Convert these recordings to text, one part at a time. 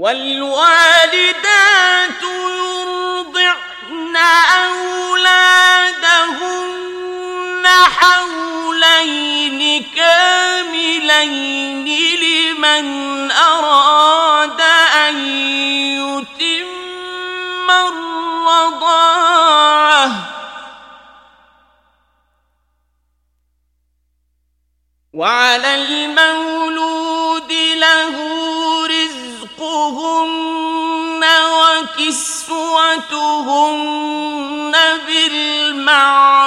والوالدات يرضعن أولادهن حولين كاملين لمن أراد أن يتم الرضاعة. وعلى المولود بالمعروف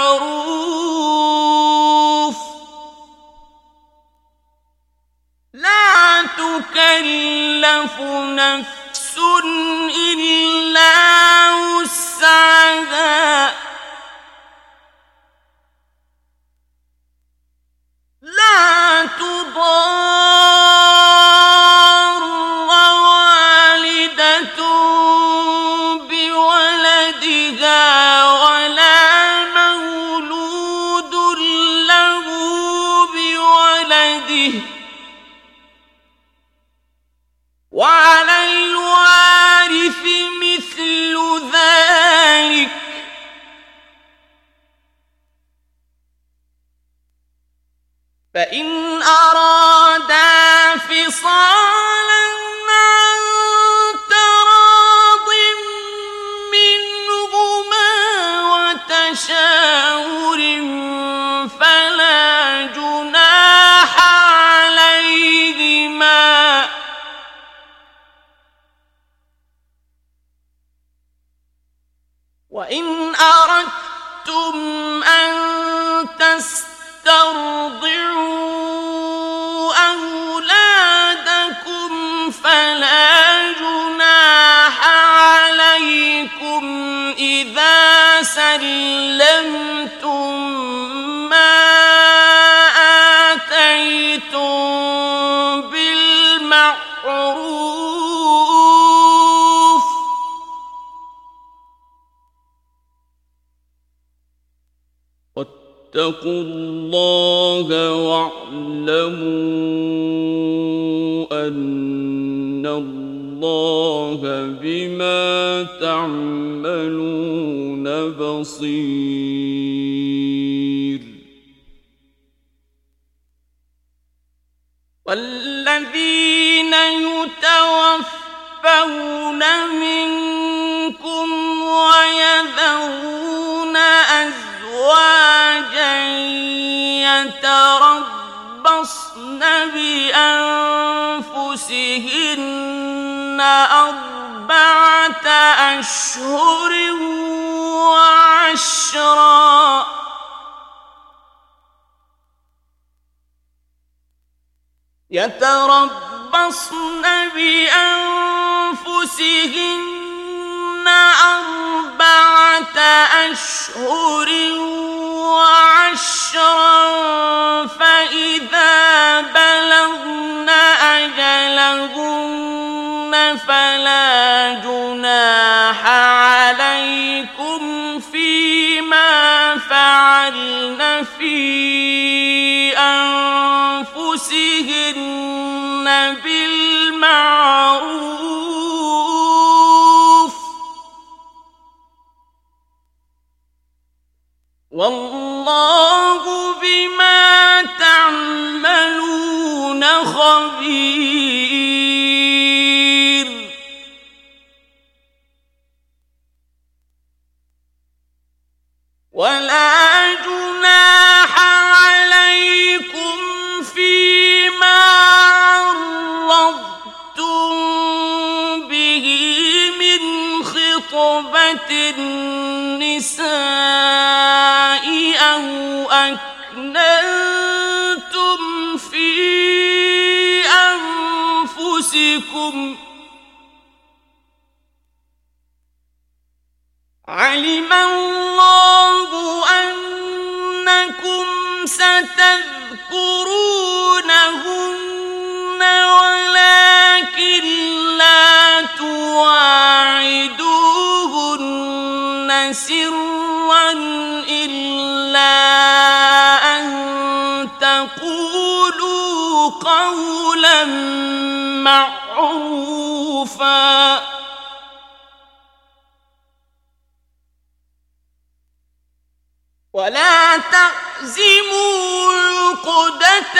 فإن أرادا فصالا عن تراض منهما وتشاور فلا جناح عليهما وإن أردتم إذا سلمتم ما آتيتم بالمعروف واتقوا الله واعلموا أن الله بما تعملون بصير. والذين يتوفون منكم ويذرون أزواجا يتربصن بأنفسهن أرضا أربعة أشهر وعشرا. يتربصن بأنفسهن أربعة أشهر وعشرا. فإذا بلغن فلا جناح عليكم فيما فعلن في أنفسهن بالمعروف. والله بما تعملون خبير. علم الله أنكم ستذكرونهن ولكن لا تواعدوهن سرا إلا أن تقولوا قولا معروفا ولا تعزموا عقدة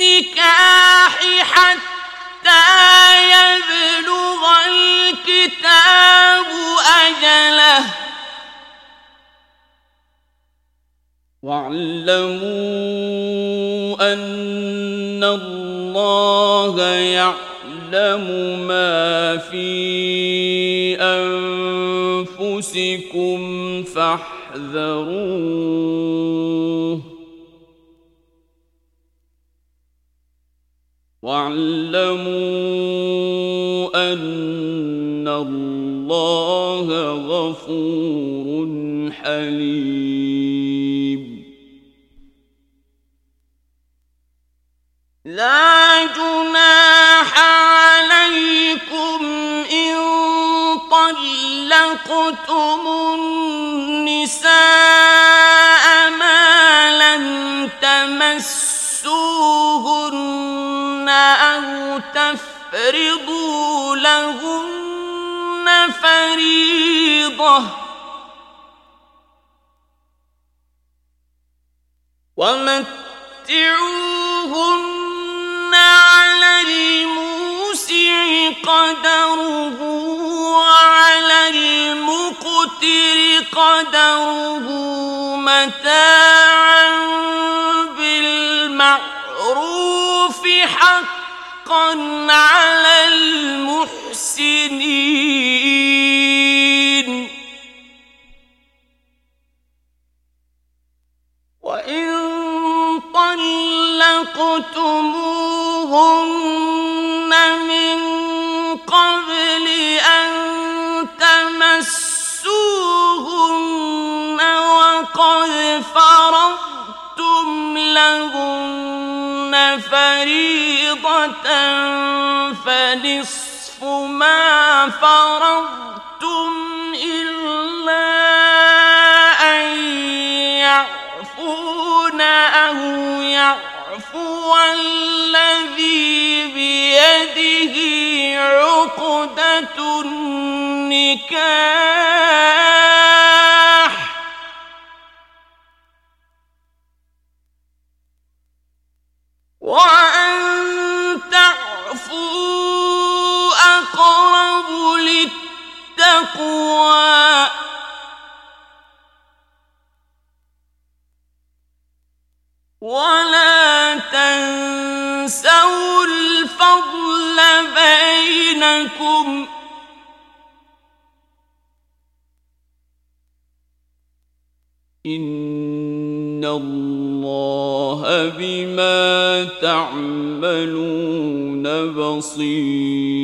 النكاح حتى يبلغ الكتاب أجله. واعلموا أن الله يعلم ما في أجله أنفسكم فاحذروه. واعلموا أن الله غفور حليم. لا أو تفرضوا لهن فريضة. ومتعوهن على الموسع قدره وعلى المقتر قدره متاعا حقا على المحسنين. وإن طلقتموهن من قبل أن تمسوهن وقد فرضتم لهن فريضة فنصف ما فرضتم إلا أن يعفون أو يعفو الذي بيده عقدة النكاح بينكم إن الله بما تعملون بصير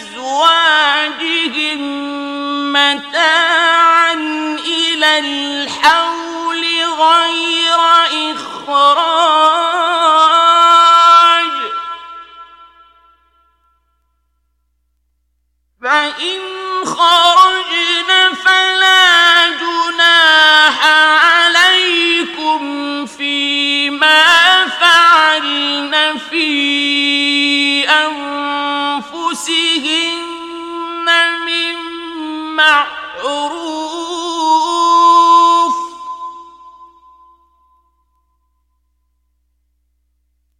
كما علمكم متاعا إلى الحول غير إخراج.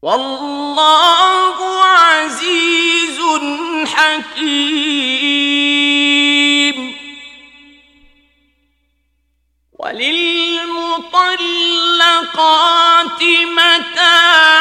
والله عزيز حكيم. وللمطلقات متاع